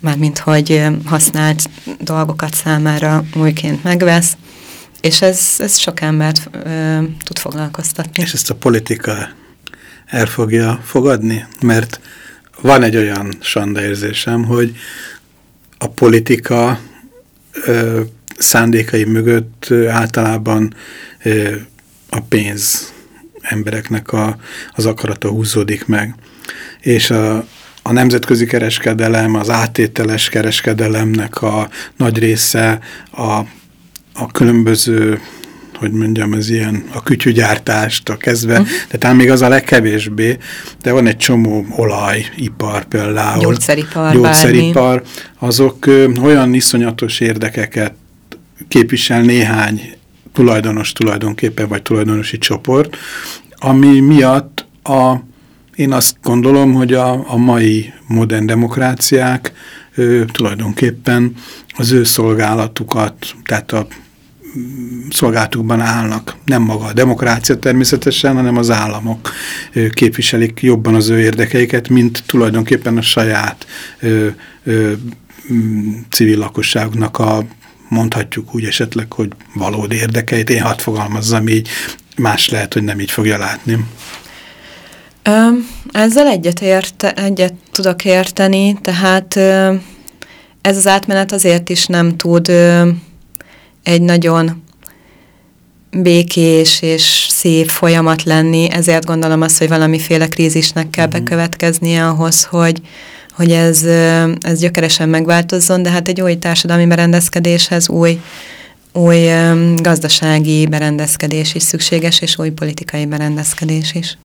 Speaker 6: mármint hogy használt dolgokat számára újként megvesz. És ez, ez sok embert ö, tud foglalkoztatni.
Speaker 5: És ezt a politika el fogja fogadni? Mert van egy olyan sanda érzésem, hogy a politika ö, szándékai mögött általában ö, a pénz embereknek a, az akarata húzódik meg. És a, a nemzetközi kereskedelem, az átételes kereskedelemnek a nagy része a a különböző hogy mondjam, az ilyen a kütyügyártást a kezdve, uh -huh. de talán még az a legkevésbé, de van egy csomó olajipar például.
Speaker 6: Gyógyszeripar,
Speaker 5: Gyógyszeripar, bármi. azok ö, olyan iszonyatos érdekeket képvisel néhány tulajdonos tulajdonképpen, vagy tulajdonosi csoport, ami miatt a, én azt gondolom, hogy a, a mai modern demokráciák ö, tulajdonképpen az ő szolgálatukat, tehát a szolgálatukban állnak. Nem maga a demokrácia természetesen, hanem az államok képviselik jobban az ő érdekeiket, mint tulajdonképpen a saját ö, ö, civil lakosságnak a mondhatjuk úgy esetleg, hogy valódi érdekeit. Én hadd fogalmazzam így, más lehet, hogy nem így fogja látni.
Speaker 6: Ö, ezzel egyet, érte, egyet tudok érteni, tehát ez az átmenet azért is nem tud egy nagyon békés és szép folyamat lenni, ezért gondolom azt, hogy valamiféle krízisnek kell uh-huh. bekövetkeznie ahhoz, hogy, hogy ez, ez gyökeresen megváltozzon, de hát egy új társadalmi berendezkedéshez új, új gazdasági berendezkedés is szükséges, és új politikai berendezkedés is.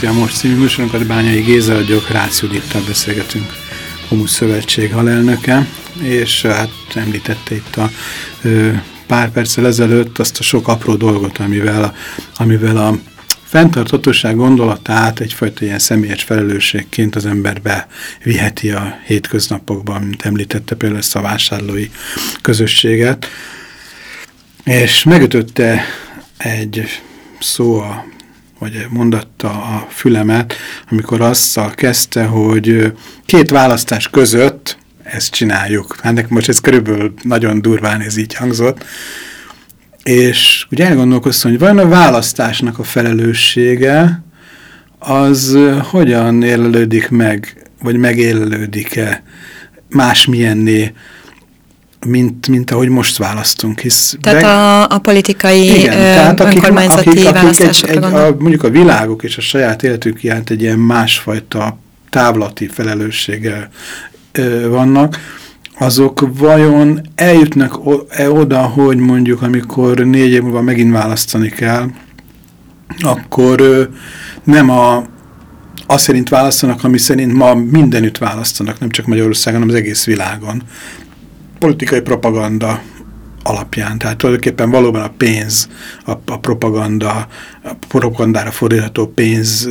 Speaker 5: Demokrácia Most című műsorunkat Bányai Géza, a Gyokráció Dittal beszélgetünk Homus Szövetség halelnöke, és hát említette itt a pár perccel ezelőtt azt a sok apró dolgot, amivel a, amivel a fenntarthatóság gondolatát egyfajta ilyen személyes felelősségként az ember viheti a hétköznapokban, mint említette például ezt a vásárlói közösséget. És megütötte egy szó a vagy mondatta a fülemet, amikor azzal kezdte, hogy két választás között ezt csináljuk. Hát most ez körülbelül nagyon durván ez így hangzott. És ugye elgondolkoztam, hogy vajon a választásnak a felelőssége az hogyan élelődik meg, vagy megélelődik-e másmilyenné, mint, mint ahogy most választunk. Hisz
Speaker 6: tehát be... a, a politikai Igen, ö, tehát akik, önkormányzati akik, akik egy, egy,
Speaker 5: a, Mondjuk a világok és a saját életük iránt egy ilyen másfajta távlati felelősséggel ö, vannak, azok vajon eljutnak -e oda, hogy mondjuk amikor négy év múlva megint választani kell, akkor ö, nem a azt szerint választanak, ami szerint ma mindenütt választanak, nem csak Magyarországon, hanem az egész világon. Politikai propaganda alapján. Tehát tulajdonképpen valóban a pénz, a, a propaganda, a propagandára fordítható pénz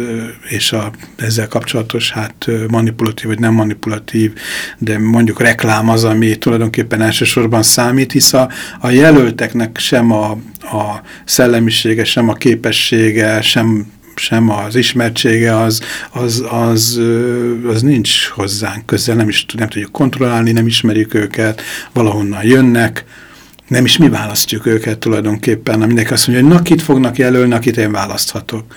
Speaker 5: és a ezzel kapcsolatos hát manipulatív vagy nem manipulatív, de mondjuk reklám az, ami tulajdonképpen elsősorban számít, hisz a, a jelölteknek sem a, a szellemisége, sem a képessége, sem sem az ismertsége, az, az, az, az nincs hozzánk közel, nem is nem tudjuk kontrollálni, nem ismerjük őket, valahonnan jönnek, nem is mi választjuk őket tulajdonképpen, mindenki azt mondja, hogy na, kit fognak jelölni, akit én választhatok.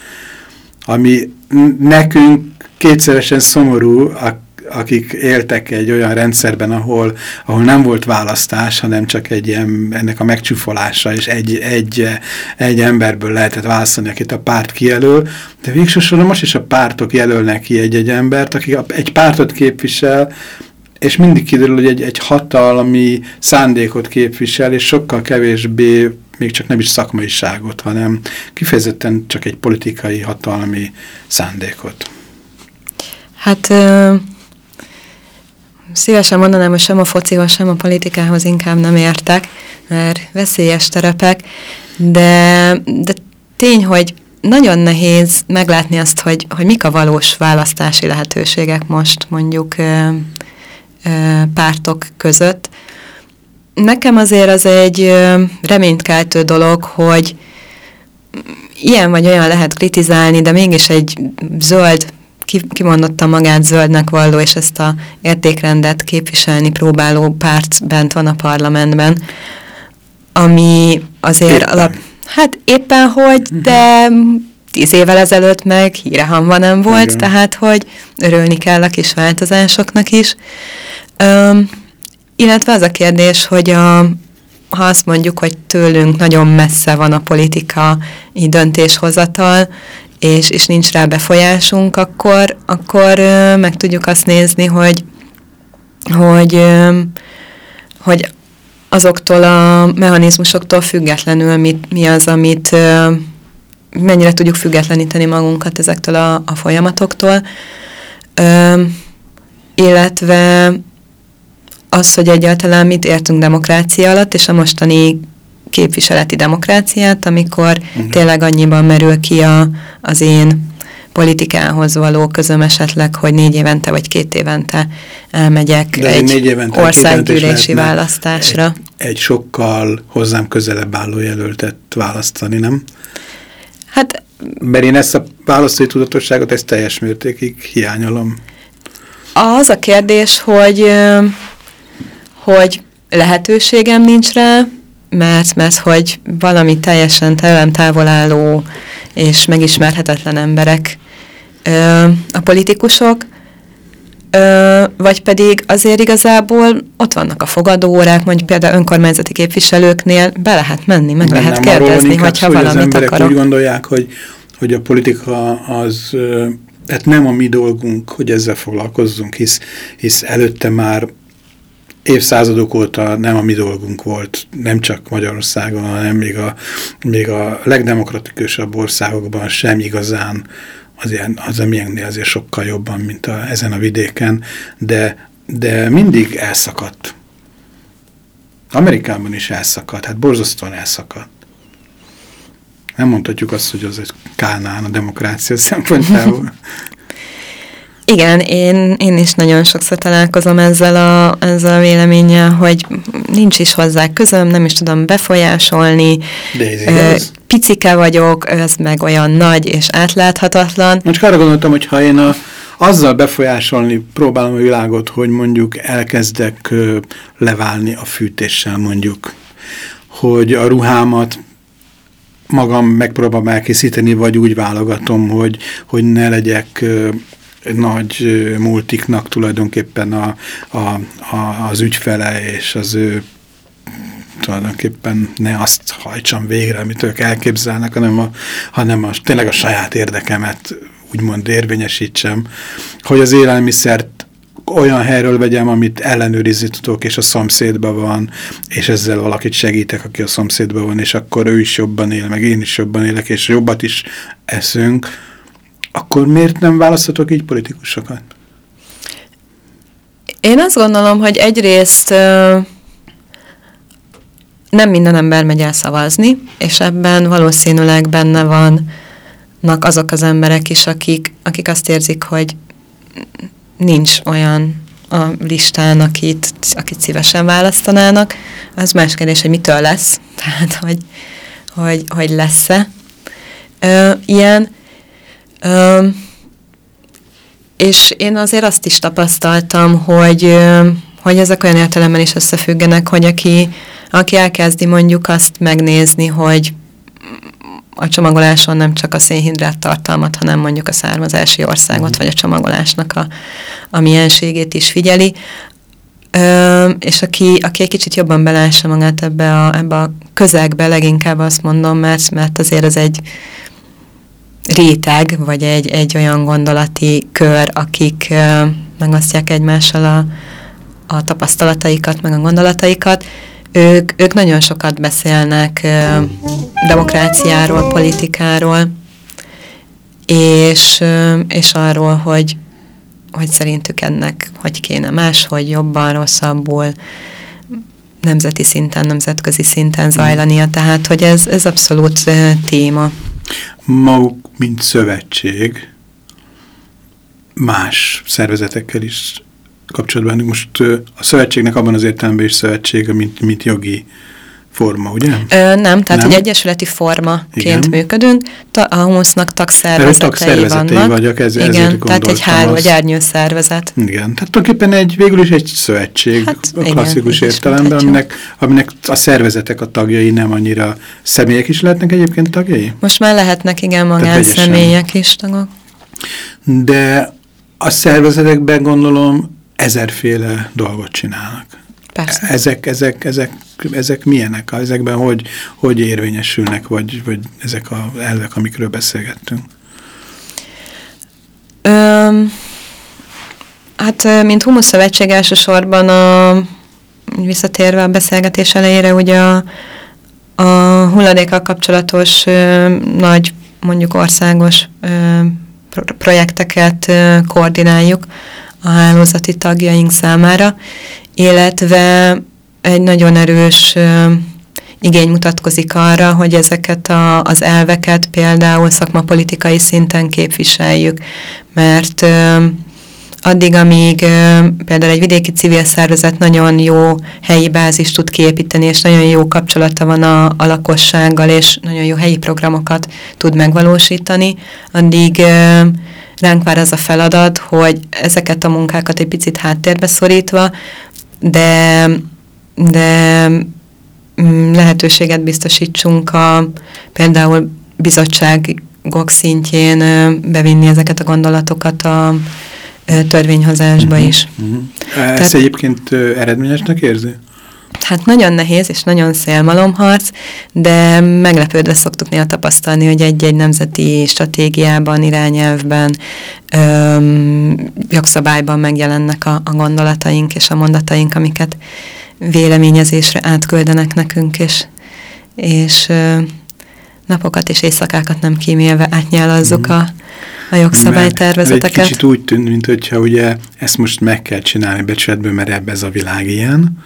Speaker 5: Ami nekünk kétszeresen szomorú, akik éltek egy olyan rendszerben, ahol, ahol nem volt választás, hanem csak egy ilyen, ennek a megcsúfolása, és egy, egy, egy emberből lehetett választani, akit a párt kijelöl, de végsősorban most is a pártok jelölnek ki egy-egy embert, aki egy pártot képvisel, és mindig kiderül, hogy egy, egy hatalmi szándékot képvisel, és sokkal kevésbé még csak nem is szakmaiságot, hanem kifejezetten csak egy politikai hatalmi szándékot.
Speaker 6: Hát szívesen mondanám, hogy sem a focihoz, sem a politikához inkább nem értek, mert veszélyes terepek, de, de tény, hogy nagyon nehéz meglátni azt, hogy, hogy mik a valós választási lehetőségek most mondjuk pártok között. Nekem azért az egy reménykeltő dolog, hogy ilyen vagy olyan lehet kritizálni, de mégis egy zöld, kimondottan magát zöldnek valló, és ezt a értékrendet képviselni próbáló párt bent van a parlamentben, ami azért éppen. alap... Hát éppen hogy, de tíz évvel ezelőtt meg hírehamva nem volt, Igen. tehát hogy örülni kell a kis változásoknak is. Üm, illetve az a kérdés, hogy a, ha azt mondjuk, hogy tőlünk nagyon messze van a politikai döntéshozatal, és, és nincs rá befolyásunk, akkor, akkor ö, meg tudjuk azt nézni, hogy, hogy, ö, hogy azoktól a mechanizmusoktól függetlenül mit, mi az, amit ö, mennyire tudjuk függetleníteni magunkat ezektől a, a folyamatoktól, ö, illetve az, hogy egyáltalán mit értünk demokrácia alatt, és a mostani képviseleti demokráciát, amikor uh-huh. tényleg annyiban merül ki a, az én politikához való közöm esetleg, hogy négy évente vagy két évente elmegyek De egy négy évente, országgyűlési választásra.
Speaker 5: Egy, egy sokkal hozzám közelebb álló jelöltet választani, nem?
Speaker 6: Hát...
Speaker 5: Mert én ezt a választói tudatosságot ezt teljes mértékig hiányolom.
Speaker 6: Az a kérdés, hogy hogy lehetőségem nincs rá, mert, mert hogy valami teljesen tőlem távol álló és megismerhetetlen emberek ö, a politikusok, ö, vagy pedig azért igazából ott vannak a fogadóórák, mondjuk például önkormányzati képviselőknél be lehet menni, meg nem, lehet kérdezni, hogyha
Speaker 5: hogy
Speaker 6: valamit
Speaker 5: az emberek
Speaker 6: akarok.
Speaker 5: úgy gondolják, hogy, hogy a politika az, tehát nem a mi dolgunk, hogy ezzel foglalkozzunk, hisz, hisz előtte már évszázadok óta nem a mi dolgunk volt, nem csak Magyarországon, hanem még a, még a legdemokratikusabb országokban sem igazán, az, ilyen, az amilyennél azért sokkal jobban, mint a, ezen a vidéken, de, de mindig elszakadt. Amerikában is elszakadt, hát borzasztóan elszakadt. Nem mondhatjuk azt, hogy az egy kánán a demokrácia szempontjából.
Speaker 6: Igen, én, én is nagyon sokszor találkozom ezzel a, ezzel a véleménnyel, hogy nincs is hozzá közöm, nem is tudom befolyásolni.
Speaker 5: De
Speaker 6: Picike vagyok, ez meg olyan nagy és átláthatatlan.
Speaker 5: Most csak arra gondoltam, hogy ha én a, azzal befolyásolni próbálom a világot, hogy mondjuk elkezdek leválni a fűtéssel mondjuk, hogy a ruhámat magam megpróbálom elkészíteni, vagy úgy válogatom, hogy, hogy ne legyek nagy multiknak tulajdonképpen a, a, a, az ügyfele és az ő tulajdonképpen ne azt hajtsam végre, amit ők elképzelnek, hanem, a, hanem a, tényleg a saját érdekemet úgymond érvényesítsem, hogy az élelmiszert olyan helyről vegyem, amit ellenőrizni tudok, és a szomszédban van, és ezzel valakit segítek, aki a szomszédban van, és akkor ő is jobban él, meg én is jobban élek, és jobbat is eszünk, akkor miért nem választhatok így politikusokat?
Speaker 6: Én azt gondolom, hogy egyrészt nem minden ember megy el szavazni, és ebben valószínűleg benne vannak azok az emberek is, akik, akik azt érzik, hogy nincs olyan a listán, akit, akit szívesen választanának. Az más kérdés, hogy mitől lesz, tehát hogy, hogy, hogy lesz-e ilyen. És én azért azt is tapasztaltam, hogy, hogy ezek olyan értelemben is összefüggenek, hogy aki, aki elkezdi mondjuk azt megnézni, hogy a csomagoláson nem csak a szénhidrát tartalmat, hanem mondjuk a származási országot, vagy a csomagolásnak a, a mienségét is figyeli, Ö, és aki, aki egy kicsit jobban belássa magát ebbe a, ebbe a közegbe, leginkább azt mondom, mert, mert azért ez egy réteg, vagy egy, egy olyan gondolati kör, akik ö, megosztják egymással a, a tapasztalataikat, meg a gondolataikat, ők, ők nagyon sokat beszélnek demokráciáról, politikáról, és, és arról, hogy, hogy szerintük ennek hogy kéne más, hogy jobban, rosszabbul, nemzeti szinten, nemzetközi szinten zajlania, tehát hogy ez, ez abszolút téma.
Speaker 5: Maguk, mint szövetség, más szervezetekkel is kapcsolatban. Most a szövetségnek abban az értelemben is szövetség, mint, mint jogi forma, ugye?
Speaker 6: Ö, nem, tehát nem? egy egyesületi formaként Igen. működünk. Ta, a humusznak tagszervezetei, tagszervezetei vannak.
Speaker 5: vagyok, ez,
Speaker 6: Igen, ezért tehát egy háló, vagy árnyő szervezet.
Speaker 5: Igen, tehát tulajdonképpen egy, végül is egy szövetség hát, a klasszikus igen, értelemben, aminek, aminek a szervezetek a tagjai nem annyira személyek is lehetnek egyébként tagjai?
Speaker 6: Most már lehetnek, igen, magánszemélyek is tagok.
Speaker 5: De a szervezetekben gondolom ezerféle dolgot csinálnak.
Speaker 6: Persze.
Speaker 5: Ezek, ezek, ezek, ezek milyenek? Ezekben hogy, hogy érvényesülnek, vagy, vagy ezek az elvek, amikről beszélgettünk?
Speaker 6: Öm, hát, mint Humusz Szövetség elsősorban a, visszatérve a beszélgetés elejére, ugye a, a hulladékkal kapcsolatos ö, nagy, mondjuk országos ö, projekteket ö, koordináljuk, a hálózati tagjaink számára, illetve egy nagyon erős igény mutatkozik arra, hogy ezeket a, az elveket például szakmapolitikai szinten képviseljük, mert addig, amíg például egy vidéki civil szervezet nagyon jó helyi bázis tud kiépíteni, és nagyon jó kapcsolata van a, a lakossággal, és nagyon jó helyi programokat tud megvalósítani, addig ránk vár az a feladat, hogy ezeket a munkákat egy picit háttérbe szorítva, de, de mm, lehetőséget biztosítsunk a például bizottságok szintjén bevinni ezeket a gondolatokat a törvényhozásba uh-huh, is. Uh-huh.
Speaker 5: Ezt Tehát, egyébként eredményesnek érzi?
Speaker 6: Hát nagyon nehéz és nagyon szélmalomharc, de meglepődve szoktuk néha tapasztalni, hogy egy-egy nemzeti stratégiában, irányelvben, öm, jogszabályban megjelennek a, a gondolataink és a mondataink, amiket véleményezésre átküldenek nekünk, és, és ö, napokat és éjszakákat nem kímélve átnyálazzuk mm. a, a jogszabálytervezeteket. Egy
Speaker 5: kicsit úgy tűnt, mint hogyha ugye ezt most meg kell csinálni becsületből, mert ebbe ez a világ ilyen,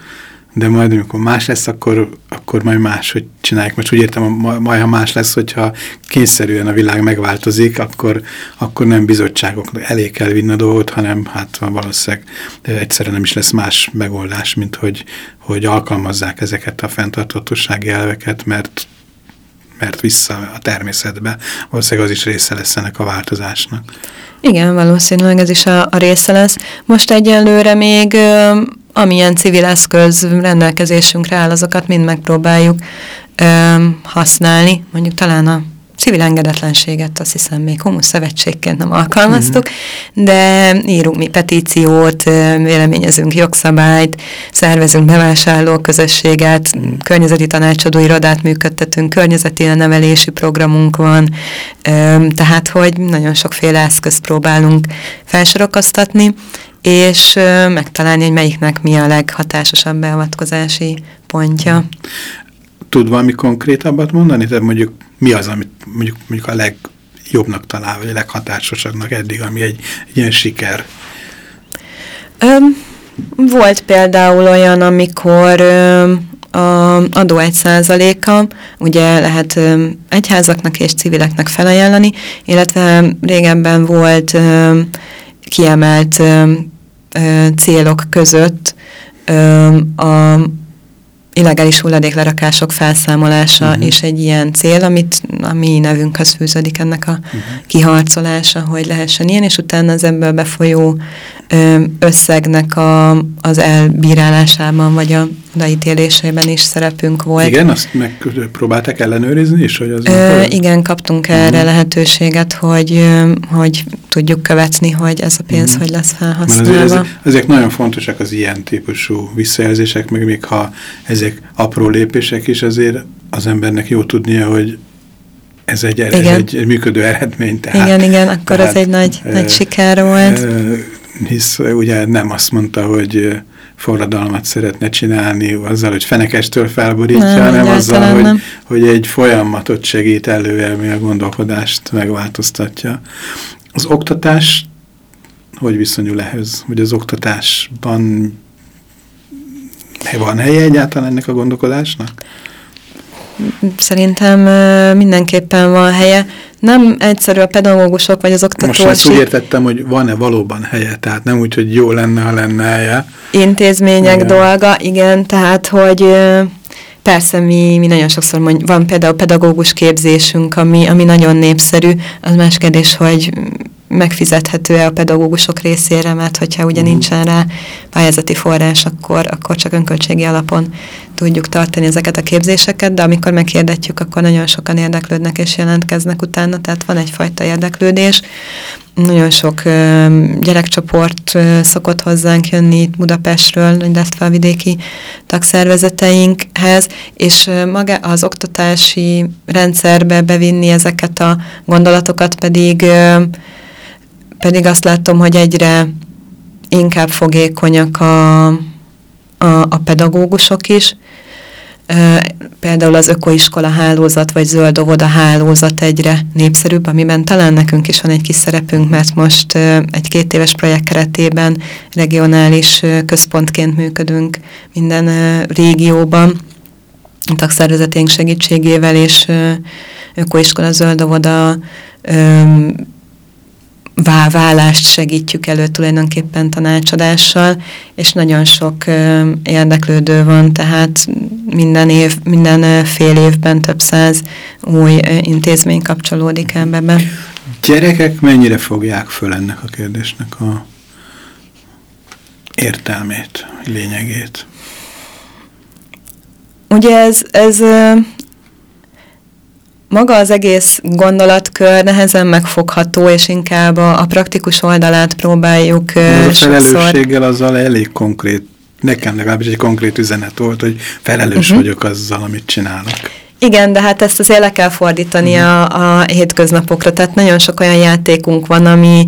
Speaker 5: de majd amikor más lesz, akkor, akkor majd máshogy csinálják. Most úgy értem, majd ha más lesz, hogyha kényszerűen a világ megváltozik, akkor, akkor nem bizottságok elé kell vinni a dolgot, hanem hát valószínűleg egyszerűen nem is lesz más megoldás, mint hogy, hogy alkalmazzák ezeket a fenntartatossági elveket, mert mert vissza a természetbe. Valószínűleg az is része lesz ennek a változásnak.
Speaker 6: Igen, valószínűleg ez is a, a része lesz. Most egyelőre még amilyen civil eszköz rendelkezésünkre áll, azokat mind megpróbáljuk ö, használni. Mondjuk talán a civil engedetlenséget azt hiszem még humusz szövetségként nem alkalmaztuk, mm. de írunk mi petíciót, véleményezünk jogszabályt, szervezünk bevásárló közösséget, mm. környezeti tanácsadó irodát működtetünk, környezeti nevelési programunk van, tehát hogy nagyon sokféle eszközt próbálunk felsorokoztatni, és megtalálni, hogy melyiknek mi a leghatásosabb beavatkozási pontja.
Speaker 5: Tud valami konkrétabbat mondani? Tehát mondjuk mi az, amit mondjuk, mondjuk a legjobbnak talál, vagy a leghatásosabbnak eddig, ami egy, egy ilyen siker?
Speaker 6: Öm, volt például olyan, amikor öm, a adó egy százaléka, ugye lehet öm, egyházaknak és civileknek felajánlani, illetve régebben volt öm, kiemelt öm, célok között a illegális hulladéklerakások felszámolása uh mhm. -huh. és egy ilyen cél, amit a mi nevünkhöz fűződik ennek a uh mhm. -huh. kiharcolása, hogy lehessen ilyen, és utána az ebből befolyó összegnek a, az elbírálásában, vagy a odaítélésében is szerepünk volt.
Speaker 5: Igen, azt megpróbálták ellenőrizni is? Hogy az
Speaker 6: ö, igen, kaptunk erre uh mhm. -huh. lehetőséget, hogy, hogy tudjuk követni, hogy ez a pénz uh -huh. hogy lesz felhasználva. Mert
Speaker 5: ezek, ezek nagyon fontosak az ilyen típusú visszajelzések, meg még ha ezek apró lépések is, azért az embernek jó tudnia, hogy ez egy, ez egy működő eredmény.
Speaker 6: Tehát, igen, igen, akkor tehát, az egy nagy, e, nagy siker volt. E,
Speaker 5: hisz ugye nem azt mondta, hogy forradalmat szeretne csinálni azzal, hogy fenekestől felborítja, nem, hanem azzal, hogy, nem. hogy egy folyamatot segít előelmi a gondolkodást megváltoztatja. Az oktatás hogy viszonyul ehhez? Hogy az oktatásban van helye egyáltalán ennek a gondolkodásnak?
Speaker 6: Szerintem mindenképpen van helye. Nem egyszerű a pedagógusok vagy az oktatósi...
Speaker 5: Most azt úgy értettem, hogy van-e valóban helye, tehát nem úgy, hogy jó lenne, ha lenne helye.
Speaker 6: Intézmények igen. dolga, igen, tehát, hogy persze mi, mi nagyon sokszor mondjuk, van például pedagógus képzésünk, ami, ami nagyon népszerű, az más kérdés, hogy megfizethető-e a pedagógusok részére, mert hogyha ugye uh-huh. nincsen rá pályázati forrás, akkor, akkor csak önköltségi alapon tudjuk tartani ezeket a képzéseket, de amikor meghirdetjük, akkor nagyon sokan érdeklődnek és jelentkeznek utána, tehát van egyfajta érdeklődés. Nagyon sok ö, gyerekcsoport ö, szokott hozzánk jönni itt Budapestről, illetve a vidéki tagszervezeteinkhez, és ö, maga az oktatási rendszerbe bevinni ezeket a gondolatokat pedig ö, pedig azt látom, hogy egyre inkább fogékonyak a, a, a pedagógusok is. Például az ökoiskola hálózat, vagy zöld óvoda hálózat egyre népszerűbb, amiben talán nekünk is van egy kis szerepünk, mert most egy két éves projekt keretében regionális központként működünk minden régióban, tagszervezeténk segítségével, és ökoiskola zöld óvoda válást segítjük elő tulajdonképpen tanácsadással, és nagyon sok érdeklődő van, tehát minden év, minden fél évben több száz új intézmény kapcsolódik ebbe.
Speaker 5: Gyerekek mennyire fogják föl ennek a kérdésnek a értelmét, lényegét?
Speaker 6: Ugye ez, ez maga az egész gondolatkör nehezen megfogható, és inkább a, a praktikus oldalát próbáljuk
Speaker 5: uh, A felelősséggel azzal elég konkrét, nekem legalábbis egy konkrét üzenet volt, hogy felelős uh mhm. -huh. vagyok azzal, amit csinálok.
Speaker 6: Igen, de hát ezt azért le kell fordítani uh -huh. a, a hétköznapokra, tehát nagyon sok olyan játékunk van, ami,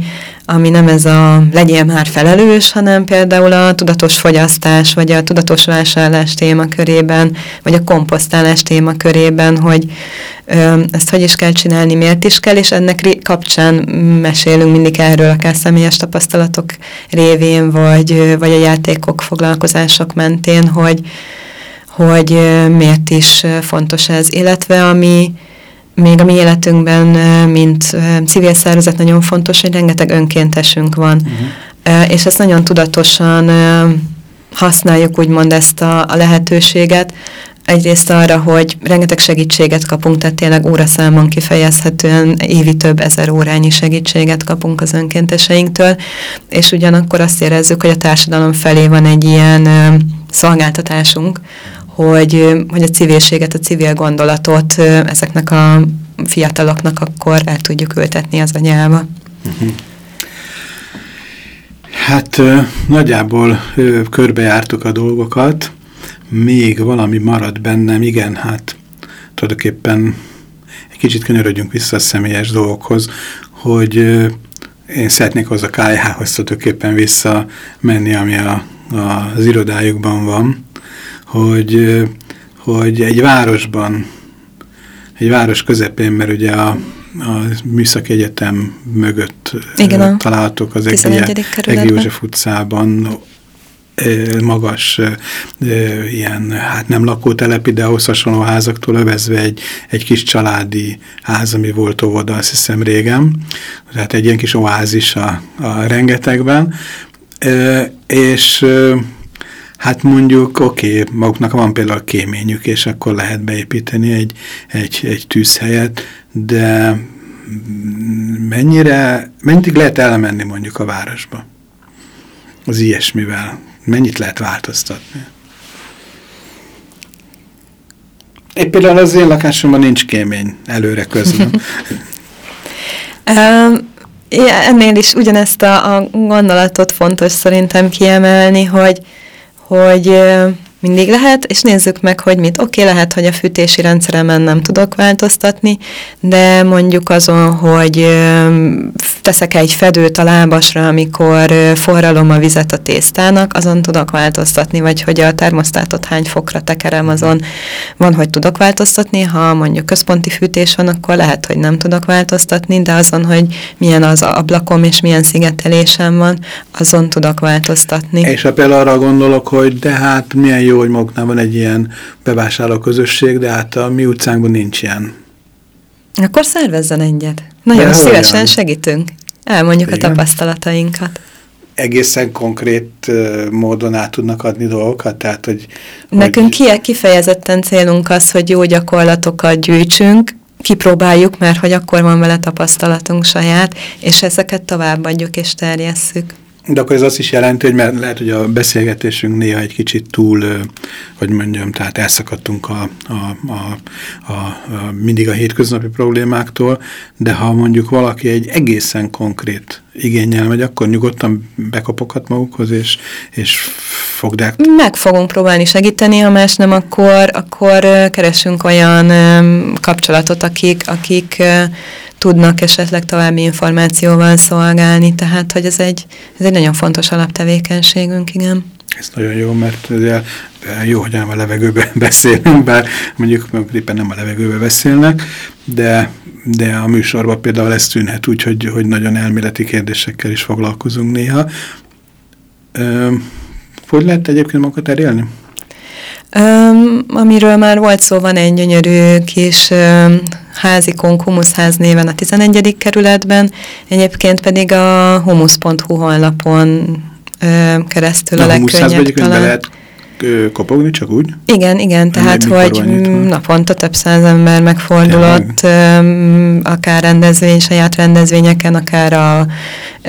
Speaker 6: ami nem ez a legyél már felelős, hanem például a tudatos fogyasztás, vagy a tudatos vásárlás témakörében, vagy a komposztálás témakörében, hogy ö, ezt hogy is kell csinálni, miért is kell, és ennek kapcsán mesélünk mindig erről, akár személyes tapasztalatok révén, vagy, vagy a játékok, foglalkozások mentén, hogy, hogy miért is fontos ez, illetve ami még a mi életünkben, mint civil szervezet nagyon fontos, hogy rengeteg önkéntesünk van, uh -huh. és ezt nagyon tudatosan használjuk úgymond ezt a, a lehetőséget, egyrészt arra, hogy rengeteg segítséget kapunk, tehát tényleg óraszámon kifejezhetően évi több ezer órányi segítséget kapunk az önkénteseinktől, és ugyanakkor azt érezzük, hogy a társadalom felé van egy ilyen szolgáltatásunk, hogy, hogy a civilséget, a civil gondolatot ezeknek a fiataloknak akkor el tudjuk ültetni az anyába. Mhm.
Speaker 5: Hát nagyjából körbejártuk a dolgokat, még valami marad bennem, igen, hát tulajdonképpen egy kicsit kanyarodjunk vissza a személyes dolgokhoz, hogy én szeretnék hozzá a KH-hoz tulajdonképpen visszamenni, ami a, a, az irodájukban van, hogy, hogy egy városban, egy város közepén, mert ugye a a Műszaki Egyetem mögött
Speaker 6: Igen, a
Speaker 5: találhatók az
Speaker 6: 11.
Speaker 5: Egi. József utcában magas ilyen, hát nem lakótelepi, de ahhoz hasonló házaktól övezve egy, egy kis családi ház, ami volt óvoda, azt hiszem régen. Tehát egy ilyen kis oázis a, a rengetegben. És hát mondjuk, oké, okay, maguknak van például kéményük, és akkor lehet beépíteni egy, egy, egy tűzhelyet, de mennyire, mennyire lehet elmenni mondjuk a városba az ilyesmivel? mennyit lehet változtatni? Én például az én lakásomban nincs kémény előre közben.
Speaker 6: um, ennél is ugyanezt a, a gondolatot fontos szerintem kiemelni, hogy, hogy mindig lehet, és nézzük meg, hogy mit. Oké, okay, lehet, hogy a fűtési rendszeremen nem tudok változtatni, de mondjuk azon, hogy teszek egy fedőt a lábasra, amikor forralom a vizet a tésztának, azon tudok változtatni, vagy hogy a termosztátot hány fokra tekerem, azon van, hogy tudok változtatni, ha mondjuk központi fűtés van, akkor lehet, hogy nem tudok változtatni, de azon, hogy milyen az ablakom és milyen szigetelésem van, azon tudok változtatni.
Speaker 5: És ha például arra gondolok, hogy de hát milyen jó, hogy maguknál van egy ilyen bevásárló közösség, de hát a mi utcánkban nincs ilyen.
Speaker 6: Akkor szervezzen egyet. Nagyon de szívesen olyan? segítünk. Elmondjuk Igen. a tapasztalatainkat.
Speaker 5: Egészen konkrét módon át tudnak adni dolgokat? Tehát, hogy,
Speaker 6: Nekünk hogy... kifejezetten célunk az, hogy jó gyakorlatokat gyűjtsünk, kipróbáljuk, mert hogy akkor van vele tapasztalatunk saját, és ezeket továbbadjuk és terjesszük.
Speaker 5: De akkor ez azt is jelenti, hogy mert lehet, hogy a beszélgetésünk néha egy kicsit túl, hogy mondjam, tehát elszakadtunk a, a, a, a, a, mindig a hétköznapi problémáktól, de ha mondjuk valaki egy egészen konkrét igényel megy, akkor nyugodtan bekapokhat magukhoz, és, és fogdák.
Speaker 6: Meg fogunk próbálni segíteni, ha más nem, akkor, akkor keresünk olyan kapcsolatot, akik, akik tudnak esetleg további információval szolgálni, tehát hogy ez egy, ez egy nagyon fontos alaptevékenységünk, igen.
Speaker 5: Ez nagyon jó, mert jó, hogy nem a levegőben beszélünk, bár mondjuk éppen nem a levegőben beszélnek, de, de a műsorban például ez tűnhet úgy, hogy, hogy nagyon elméleti kérdésekkel is foglalkozunk néha. Ö, hogy lehet egyébként magukat elélni?
Speaker 6: Um, amiről már volt szó, van egy gyönyörű kis um, házikon, Humuszház néven a 11. kerületben, egyébként pedig a humusz.hu honlapon keresztül Na, a legkönnyebb
Speaker 5: talán. Kopogni, csak úgy?
Speaker 6: Igen, igen, tehát hogy naponta több száz ember megfordulott, um, akár rendezvény, saját rendezvényeken, akár a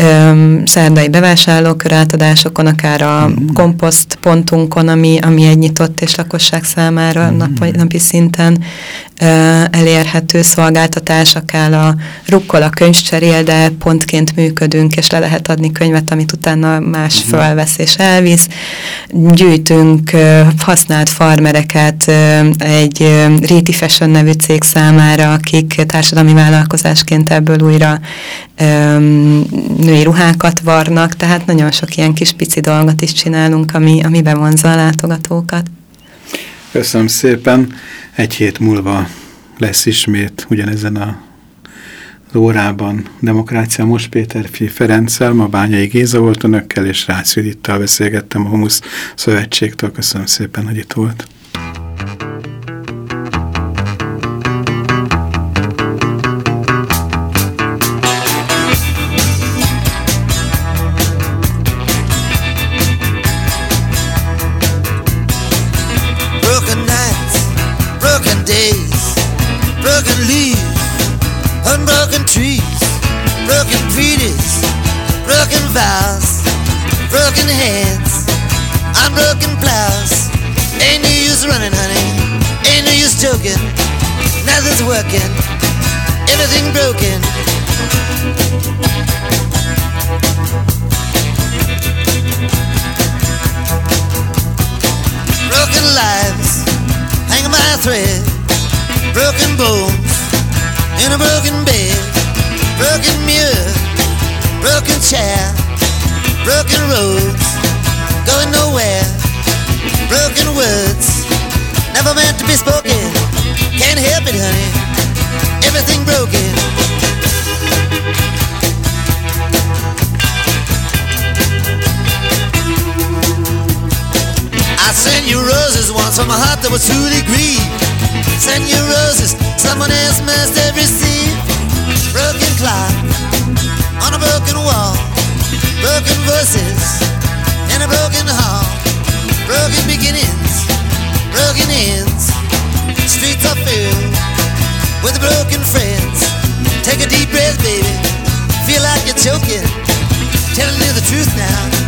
Speaker 6: um, szerdai bevásárlókör átadásokon, akár a mm. komposztpontunkon, ami, ami egy nyitott és lakosság számára mm. nap, napi szinten elérhető szolgáltatás, akár a rukkol a könyvcserél, de pontként működünk, és le lehet adni könyvet, amit utána más mm. fölvesz és elvisz. Gyűjtünk uh, használt farmereket egy Réti Fashion nevű cég számára, akik társadalmi vállalkozásként ebből újra női ruhákat varnak, tehát nagyon sok ilyen kis pici dolgot is csinálunk, ami, ami bevonza a látogatókat.
Speaker 5: Köszönöm szépen. Egy hét múlva lesz ismét ugyanezen a órában Demokrácia Most Péter Ferenccel, ma Bányai Géza volt önökkel, és Rácz Judittal beszélgettem a Humusz Szövetségtől. Köszönöm szépen, hogy itt volt.
Speaker 3: In a broken hall, broken beginnings, broken ends. Streets are filled with broken friends. Take a deep breath, baby. Feel like you're choking. Telling you the truth now.